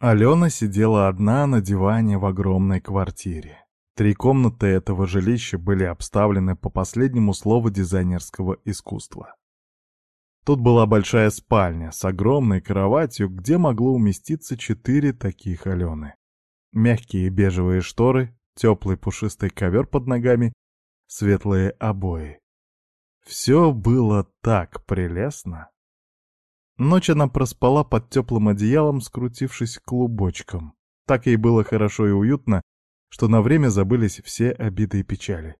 Алена сидела одна на диване в огромной квартире. Три комнаты этого жилища были обставлены по последнему слову дизайнерского искусства. Тут была большая спальня с огромной кроватью, где могло уместиться четыре таких Алены. Мягкие бежевые шторы, теплый пушистый ковер под ногами, светлые обои. Все было так прелестно. Ночь она проспала под теплым одеялом, скрутившись клубочком. Так ей было хорошо и уютно, что на время забылись все обиды и печали.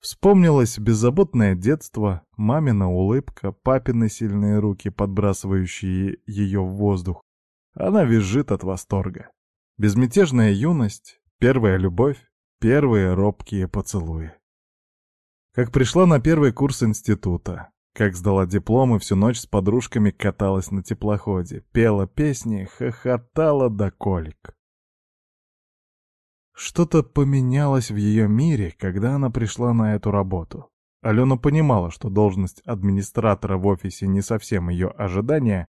Вспомнилось беззаботное детство, мамина улыбка, папины сильные руки, подбрасывающие ее в воздух. Она визжит от восторга. Безмятежная юность, первая любовь, первые робкие поцелуи. Как пришла на первый курс института, как сдала диплом и всю ночь с подружками каталась на теплоходе, пела песни, хохотала до колик. Что-то поменялось в ее мире, когда она пришла на эту работу. Алена понимала, что должность администратора в офисе не совсем ее ожидание,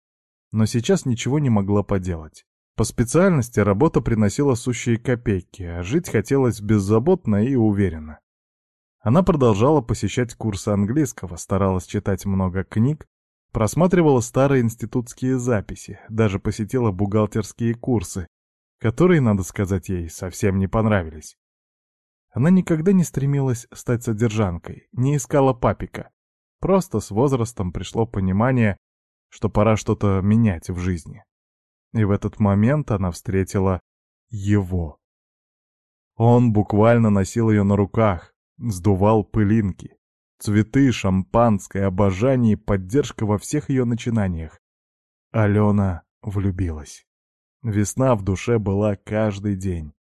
но сейчас ничего не могла поделать. По специальности работа приносила сущие копейки, а жить хотелось беззаботно и уверенно. Она продолжала посещать курсы английского, старалась читать много книг, просматривала старые институтские записи, даже посетила бухгалтерские курсы, которые, надо сказать ей, совсем не понравились. Она никогда не стремилась стать содержанкой, не искала папика. Просто с возрастом пришло понимание, что пора что-то менять в жизни. И в этот момент она встретила его. Он буквально носил ее на руках, сдувал пылинки. Цветы, шампанское, обожание и поддержка во всех ее начинаниях. Алена влюбилась. Весна в душе была каждый день.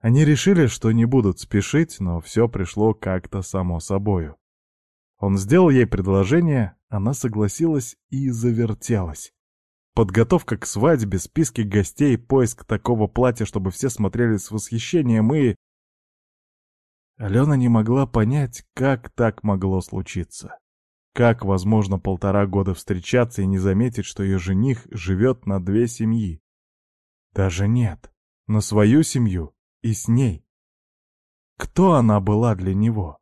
Они решили, что не будут спешить, но все пришло как-то само собою. Он сделал ей предложение, она согласилась и завертелась. Подготовка к свадьбе, списки гостей, поиск такого платья, чтобы все смотрели с восхищением и... Алена не могла понять, как так могло случиться. Как возможно полтора года встречаться и не заметить, что ее жених живет на две семьи? Даже нет, на свою семью и с ней. Кто она была для него?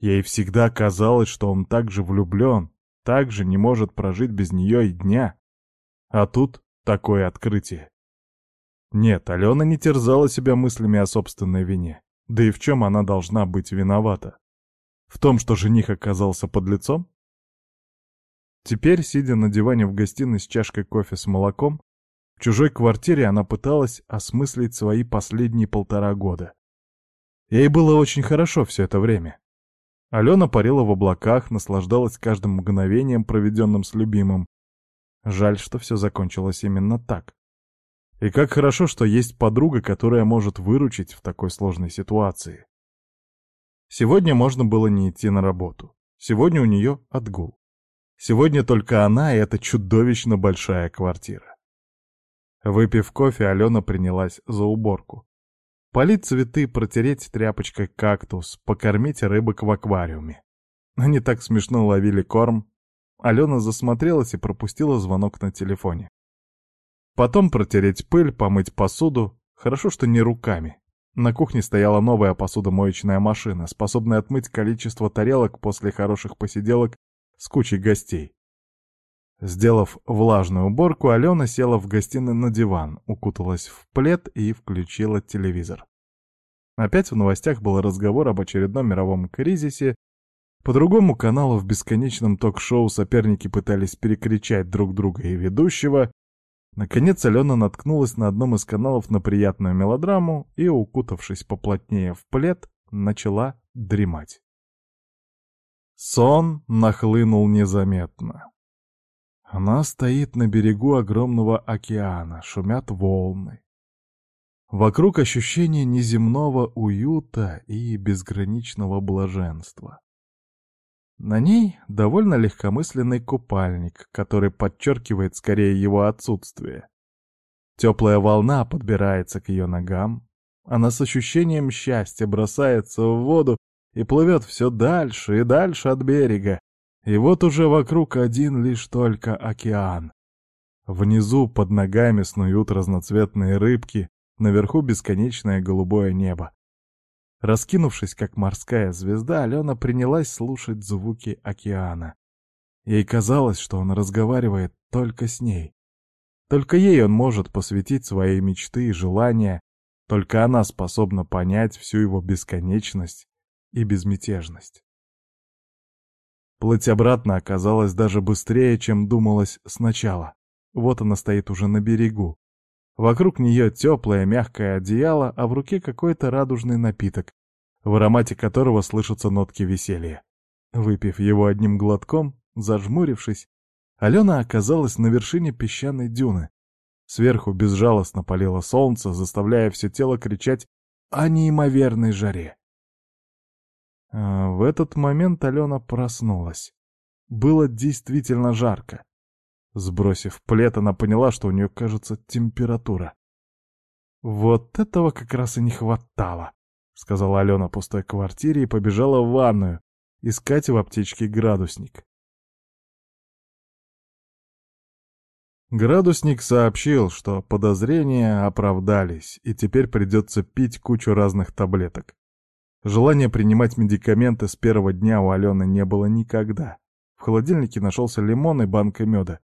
Ей всегда казалось, что он так же влюблен, так же не может прожить без нее и дня. А тут такое открытие. Нет, Алена не терзала себя мыслями о собственной вине. Да и в чем она должна быть виновата? В том, что жених оказался под лицом? Теперь, сидя на диване в гостиной с чашкой кофе с молоком, в чужой квартире она пыталась осмыслить свои последние полтора года. Ей было очень хорошо все это время. Алена парила в облаках, наслаждалась каждым мгновением, проведенным с любимым. Жаль, что все закончилось именно так. И как хорошо, что есть подруга, которая может выручить в такой сложной ситуации. Сегодня можно было не идти на работу. Сегодня у нее отгул. Сегодня только она и эта чудовищно большая квартира. Выпив кофе, Алена принялась за уборку. Полить цветы, протереть тряпочкой кактус, покормить рыбок в аквариуме. Они так смешно ловили корм. Алена засмотрелась и пропустила звонок на телефоне. Потом протереть пыль, помыть посуду. Хорошо, что не руками. На кухне стояла новая посудомоечная машина, способная отмыть количество тарелок после хороших посиделок с кучей гостей. Сделав влажную уборку, Алена села в гостиной на диван, укуталась в плед и включила телевизор. Опять в новостях был разговор об очередном мировом кризисе. По другому каналу в бесконечном ток-шоу соперники пытались перекричать друг друга и ведущего, Наконец Алена наткнулась на одном из каналов на приятную мелодраму и, укутавшись поплотнее в плед, начала дремать. Сон нахлынул незаметно. Она стоит на берегу огромного океана, шумят волны. Вокруг ощущение неземного уюта и безграничного блаженства. На ней довольно легкомысленный купальник, который подчеркивает скорее его отсутствие. Теплая волна подбирается к ее ногам. Она с ощущением счастья бросается в воду и плывет все дальше и дальше от берега. И вот уже вокруг один лишь только океан. Внизу под ногами снуют разноцветные рыбки, наверху бесконечное голубое небо. Раскинувшись, как морская звезда, Алена принялась слушать звуки океана. Ей казалось, что он разговаривает только с ней. Только ей он может посвятить свои мечты и желания, только она способна понять всю его бесконечность и безмятежность. Плыть обратно оказалось даже быстрее, чем думалось сначала. Вот она стоит уже на берегу. Вокруг нее теплое мягкое одеяло, а в руке какой-то радужный напиток, в аромате которого слышатся нотки веселья. Выпив его одним глотком, зажмурившись, Алена оказалась на вершине песчаной дюны. Сверху безжалостно палило солнце, заставляя все тело кричать о неимоверной жаре. А в этот момент Алена проснулась. Было действительно жарко. Сбросив плед, она поняла, что у нее, кажется, температура. «Вот этого как раз и не хватало», — сказала Алена пустой квартире и побежала в ванную искать в аптечке градусник. Градусник сообщил, что подозрения оправдались, и теперь придется пить кучу разных таблеток. Желания принимать медикаменты с первого дня у Алены не было никогда. В холодильнике нашелся лимон и банка меда.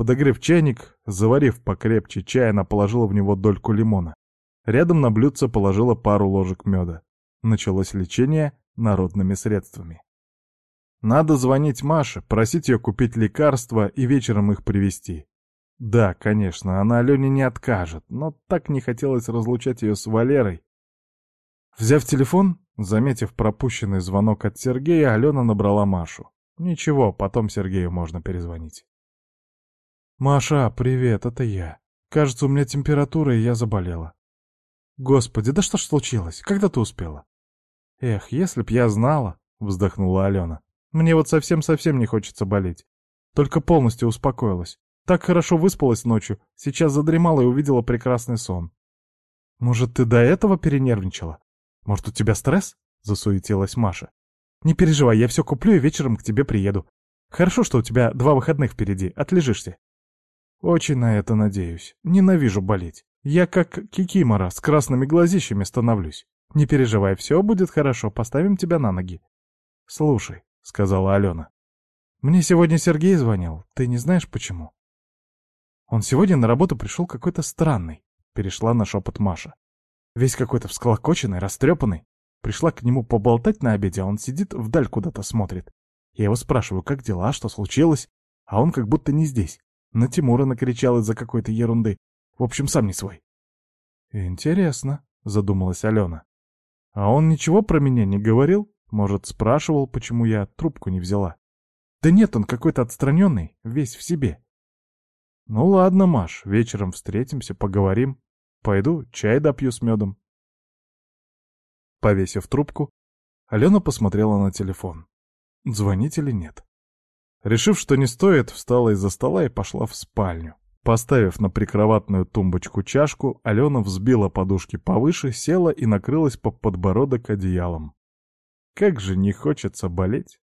Подогрев чайник, заварив покрепче чай, она положила в него дольку лимона. Рядом на блюдце положила пару ложек меда. Началось лечение народными средствами. Надо звонить Маше, просить ее купить лекарства и вечером их привезти. Да, конечно, она Алене не откажет, но так не хотелось разлучать ее с Валерой. Взяв телефон, заметив пропущенный звонок от Сергея, Алена набрала Машу. Ничего, потом Сергею можно перезвонить. «Маша, привет, это я. Кажется, у меня температура, и я заболела». «Господи, да что ж случилось? Когда ты успела?» «Эх, если б я знала», — вздохнула Алена. «Мне вот совсем-совсем не хочется болеть. Только полностью успокоилась. Так хорошо выспалась ночью, сейчас задремала и увидела прекрасный сон. Может, ты до этого перенервничала? Может, у тебя стресс? Засуетилась Маша. Не переживай, я все куплю и вечером к тебе приеду. Хорошо, что у тебя два выходных впереди, отлежишься. Очень на это надеюсь. Ненавижу болеть. Я как кикимора с красными глазищами становлюсь. Не переживай, все будет хорошо, поставим тебя на ноги. Слушай, — сказала Алена. Мне сегодня Сергей звонил, ты не знаешь почему? Он сегодня на работу пришел какой-то странный, перешла на шепот Маша. Весь какой-то всклокоченный, растрепанный. Пришла к нему поболтать на обеде, а он сидит вдаль куда-то смотрит. Я его спрашиваю, как дела, что случилось, а он как будто не здесь. На Тимура накричал из-за какой-то ерунды. В общем, сам не свой. «Интересно», — задумалась Алена. «А он ничего про меня не говорил? Может, спрашивал, почему я трубку не взяла?» «Да нет, он какой-то отстраненный, весь в себе. «Ну ладно, Маш, вечером встретимся, поговорим. Пойду чай допью с медом». Повесив трубку, Алена посмотрела на телефон. Звонить или нет? Решив, что не стоит, встала из-за стола и пошла в спальню. Поставив на прикроватную тумбочку чашку, Алена взбила подушки повыше, села и накрылась по подбородок одеялом. Как же не хочется болеть.